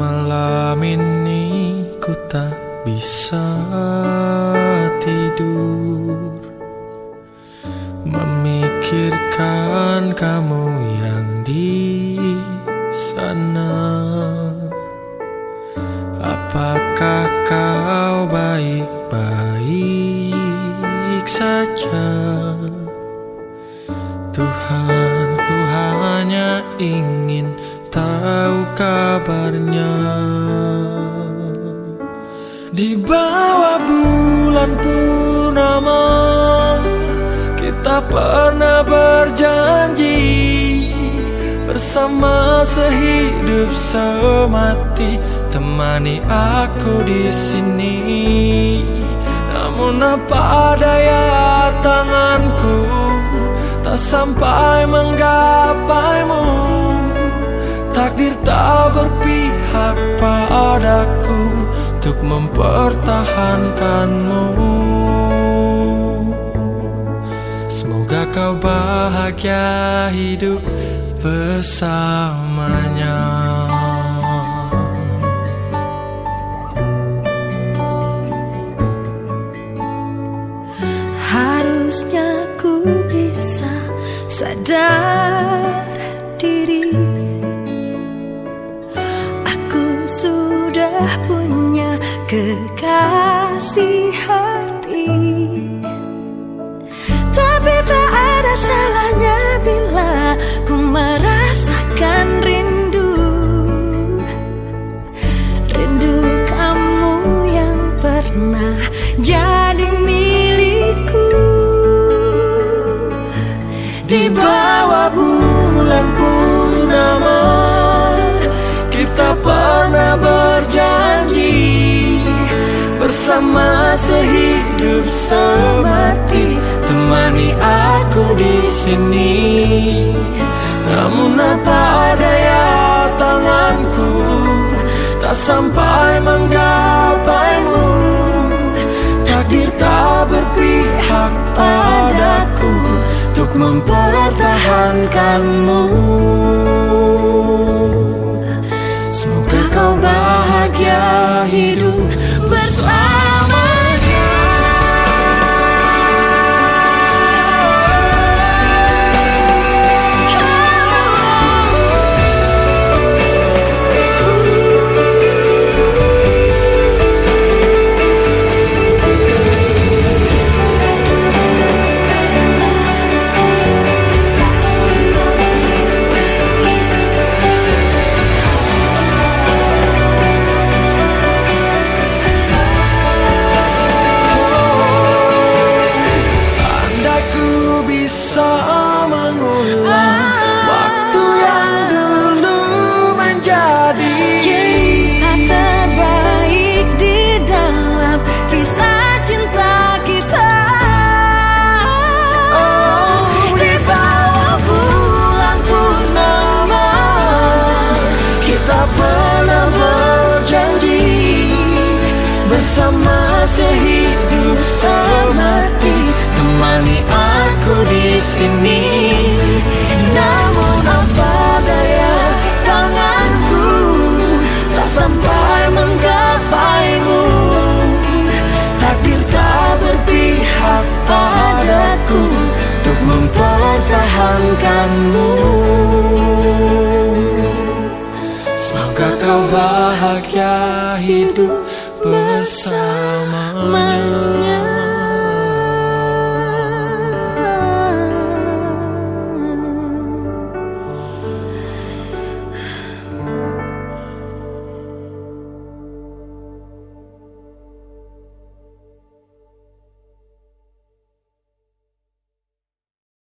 Malam ini ku tak bisa tidur. Memikirkan kamu yang di sana. Apakah kau baik-baik saja? Tuhan ku hanya ingin tahu kabarnya. Di bawah bulan purnama Kita pernah berjanji Bersama sehidup semati. Temani aku di sini. Namun apa daya tanganku? Tak sampai menggapaimu padaku Untuk mempertahankanmu. Semoga kau bahagia hidup bersamanya Harusnya ku bisa sadar diri kekasih hati. Tapi tak ada salahnya bila ku merasakan rindu. Rindu kamu yang pernah jadi milikku. Di bawah bulan purnama Kita Bersama sehidup semati. Temani aku di sini. Namun apa daya tanganku? Tak sampai menggapaimu. Takdir tak berpihak padaku Untuk mempertahankanmu. Semoga kau bahagia hidup sini. Namun apa daya tanganku Tak sampai menggapaimu? Takdir tak berpihak padaku Untuk mempertahankanmu. Semoga kau bahagia hidup bersamanya